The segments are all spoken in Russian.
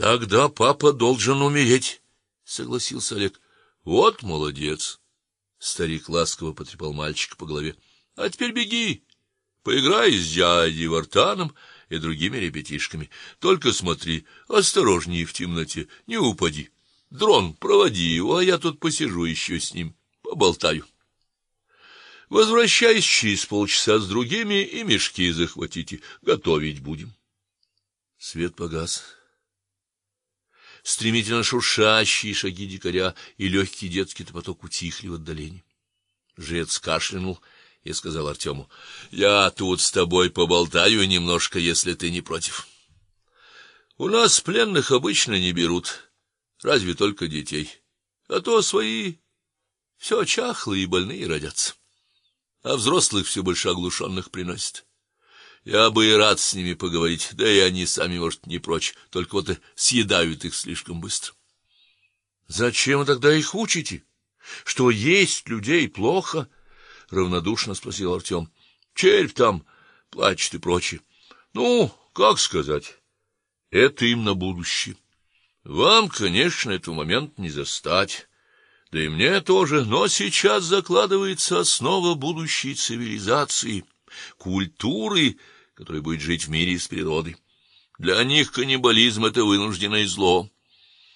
Тогда папа должен умереть, согласился Олег. Вот молодец. Старик ласково потрепал мальчика по голове. А теперь беги. Поиграй с дядей Вартаном и другими ребятишками. Только смотри, осторожнее в темноте, не упади. Дрон, проводи его, а я тут посижу еще с ним, поболтаю. Возвращайся через полчаса с другими и мешки захватите, готовить будем. Свет погас. Стремительно шуршащие шаги дикаря и легкий детский топоток утихли в отдалении. Жрец кашлянул и сказал Артему: "Я тут с тобой поболтаю немножко, если ты не против. У нас пленных обычно не берут, разве только детей. А то свои все чахлые и больные родятся. А взрослых все больше оглушенных приносят. Я бы и рад с ними поговорить, да и они сами, может, не прочь, только вот съедают их слишком быстро. Зачем тогда их учите? Что есть людей плохо? равнодушно спросил Артем. Червь там плачет и прочее. Ну, как сказать? Это им на будущее. Вам, конечно, этот момент не застать. Да и мне тоже, но сейчас закладывается основа будущей цивилизации, культуры, которая будет жить в мире с природой. Для них каннибализм это вынужденное зло.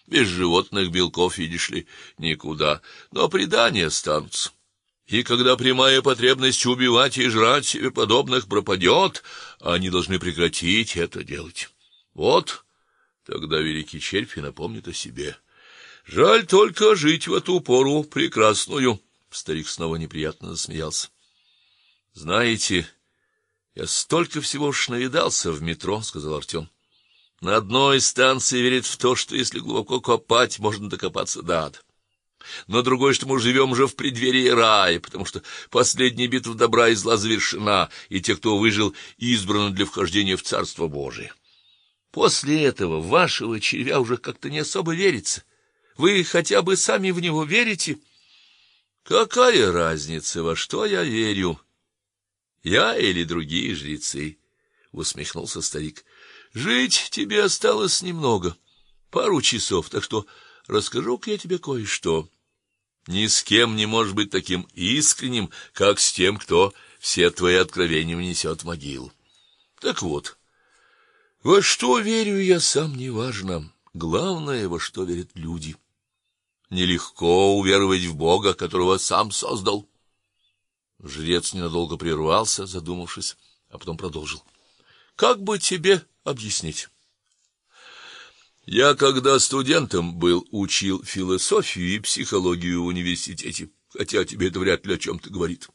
Без животных белков, видишь ли, никуда, но предания останутся. И когда прямая потребность убивать и жрать себе подобных пропадет, они должны прекратить это делать. Вот тогда великий червь напомнит о себе. Жаль только жить в эту пору прекрасную. Старик снова неприятно засмеялся. Знаете, я столько всего уж навидался в метро, сказал Артем. На одной станции верят в то, что если глубоко копать, можно докопаться до ада. На другой, что мы живем уже в преддверии рая, потому что последняя битва добра и зла завершена, и те, кто выжил, избраны для вхождения в Царство Божие. После этого вашего червя уже как-то не особо верится. Вы хотя бы сами в него верите? Какая разница, во что я верю? Я или другие жрецы? усмехнулся старик. Жить тебе осталось немного, пару часов, так что расскажу-ка я тебе кое-что. Ни с кем не можешь быть таким искренним, как с тем, кто все твои откровения внесет в могилу. Так вот, во что верю я сам неважно, главное, во что верят люди. Нелегко уверовать в Бога, которого сам создал. Жрец ненадолго прервался, задумавшись, а потом продолжил: Как бы тебе объяснить? Я когда студентом был, учил философию и психологию в университете, хотя тебе это вряд ли о чем то говорит.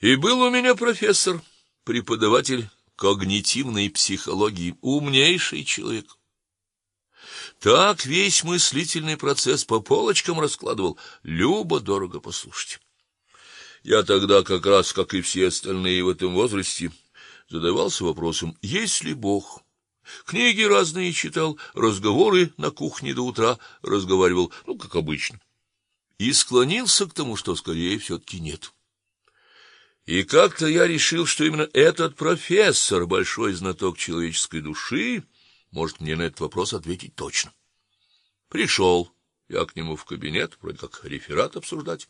И был у меня профессор, преподаватель когнитивной психологии, умнейший человек. Так весь мыслительный процесс по полочкам раскладывал, любо дорого послушать. Я тогда как раз, как и все остальные в этом возрасте, задавался вопросом: есть ли Бог? Книги разные читал, разговоры на кухне до утра разговаривал, ну, как обычно. И склонился к тому, что скорее все таки нет. И как-то я решил, что именно этот профессор, большой знаток человеческой души, может мне на этот вопрос ответить точно. Пришел я к нему в кабинет, вроде как реферат обсуждать.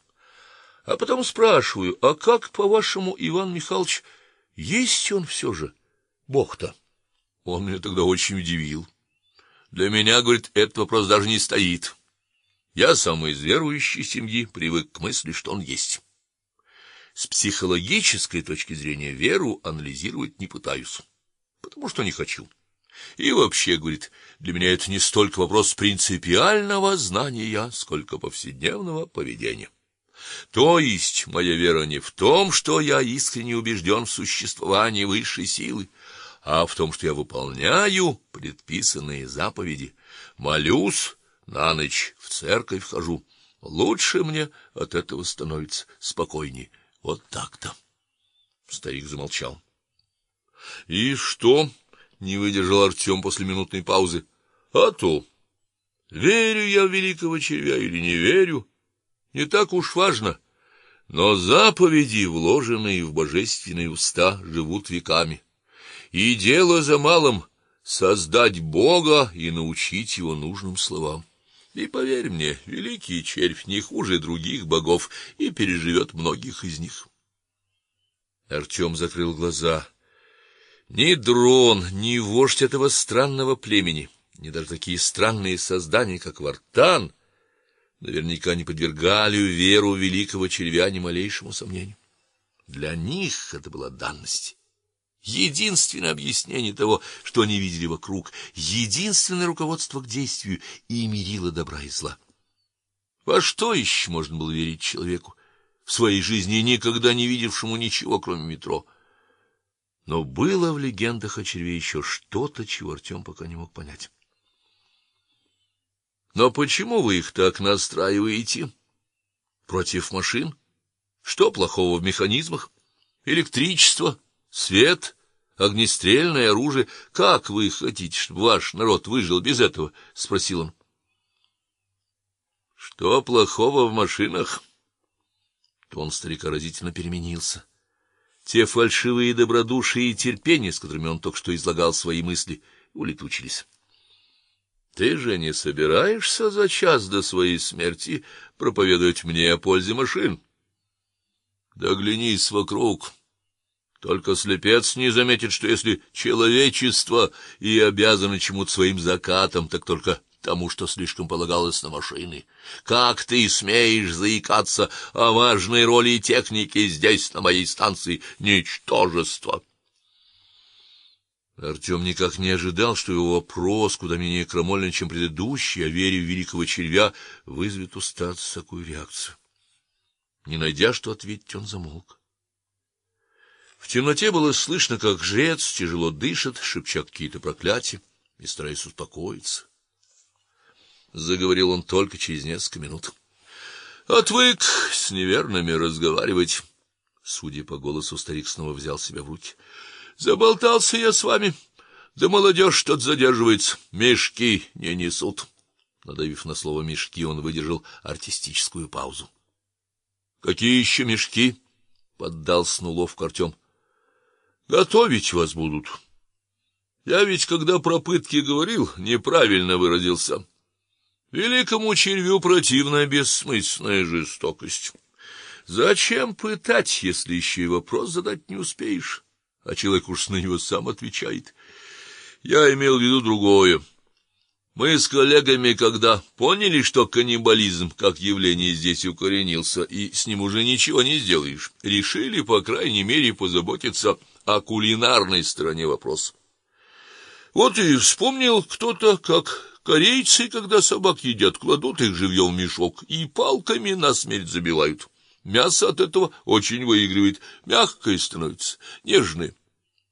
А потом спрашиваю: "А как, по-вашему, Иван Михайлович, есть он все же Бог-то?" Он меня тогда очень удивил. Для меня, говорит, этот вопрос даже не стоит. Я сам из верующей семьи, привык к мысли, что он есть. С психологической точки зрения веру анализировать не пытаюсь, потому что не хочу. И вообще, говорит, для меня это не столько вопрос принципиального знания, сколько повседневного поведения. То есть моя вера не в том, что я искренне убежден в существовании высшей силы, а в том, что я выполняю предписанные заповеди, молюсь, на ночь в церковь хожу. Лучше мне от этого становится спокойнее. Вот так-то. Старик замолчал. И что? не выдержал Артем после минутной паузы. А то верю я в великого червя или не верю, не так уж важно. Но заповеди, вложенные в божественные уста, живут веками. И дело за малым создать Бога и научить его нужным словам. И поверь мне, великий червь не хуже других богов и переживет многих из них. Артем закрыл глаза. Ни дрон, ни вождь этого странного племени, ни даже такие странные создания, как Вартан, наверняка не подвергали веру великого червя ни малейшему сомнению. Для них это была данность. Единственное объяснение того, что они видели вокруг, единственное руководство к действию и мерило добра и зла. Во что еще можно было верить человеку, в своей жизни никогда не видевшему ничего, кроме метро? Но было в легендах о черве еще что-то, чего Артем пока не мог понять. Но почему вы их так настраиваете против машин? Что плохого в механизмах? Электричество, Свет, огнестрельное оружие. Как вы хотите, чтобы ваш народ выжил без этого? спросил он. Что плохого в машинах? Тон старика разительно переменился. Те фальшивые добродушие и терпение, с которыми он только что излагал свои мысли, улетучились. Ты же не собираешься за час до своей смерти проповедовать мне о пользе машин? Да глянись вокруг. Только слепец не заметит, что если человечество и обязано чему-то своим закатом, так только тому, что слишком полагалось на машины. Как ты смеешь заикаться о важной роли техники здесь, на моей станции, ничтожество? Артем никак не ожидал, что его вопрос, куда менее крамольный, чем предыдущий, о вере в великого червя, вызовет у старца такую реакцию. Не найдя что ответить, он замолк. В темноте было слышно, как жрец тяжело дышит, шепча какие-то проклятия и стараясь успокоиться. Заговорил он только через несколько минут. Отвык с неверными разговаривать. Судя по голосу, старик снова взял себя в руки. Заболтался я с вами. Да молодежь тут задерживается, мешки не несут. Надавив на слово мешки, он выдержал артистическую паузу. Какие еще мешки? поддался на уловку Артем. Готовить вас будут. Я ведь когда про пытки говорил, неправильно выразился. Великому червю противна бессмысленная жестокость. Зачем пытать, если еще и вопрос задать не успеешь? А человек уж на него сам отвечает. Я имел в виду другое. Мы с коллегами, когда поняли, что каннибализм как явление здесь укоренился, и с ним уже ничего не сделаешь, решили, по крайней мере, позаботиться о кулинарной стороне вопроса. Вот и вспомнил кто-то, как корейцы, когда собак едят, кладут их живьем в мешок и палками на смерть забивают. Мясо от этого очень выигрывает, мягкое становится, нежное.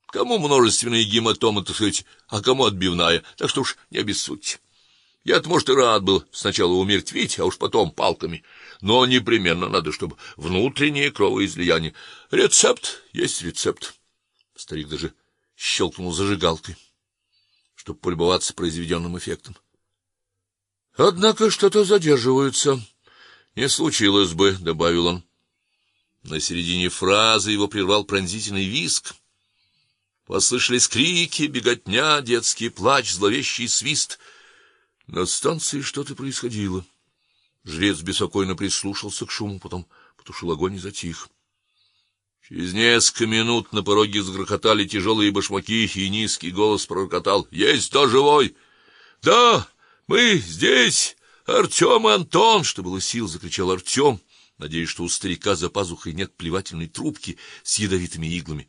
Кому множественные гематомы, так сказать, а кому отбивная, так что уж не обессудьте. Я-то, может, и рад был сначала умертвить, а уж потом палками. Но непременно надо, чтобы внутреннее кровоизлияние. Рецепт есть рецепт. Старик даже щелкнул зажигалкой, чтобы полюбоваться произведенным эффектом. Однако что-то задерживаются. Не случилось бы, добавил он. На середине фразы его прервал пронзительный визг. Послышались крики, беготня, детский плач, зловещий свист. На станции что-то происходило. Жрец беспокойно прислушался к шуму, потом потушил огонь и затих. Через несколько минут на пороге загрохотали тяжелые башмаки, и низкий голос пророкотал: "Есть кто живой?" "Да, мы здесь, Артем и Антон", что было сил, закричал Артем, надеясь, что у старика за пазухой нет плевательной трубки с ядовитыми иглами.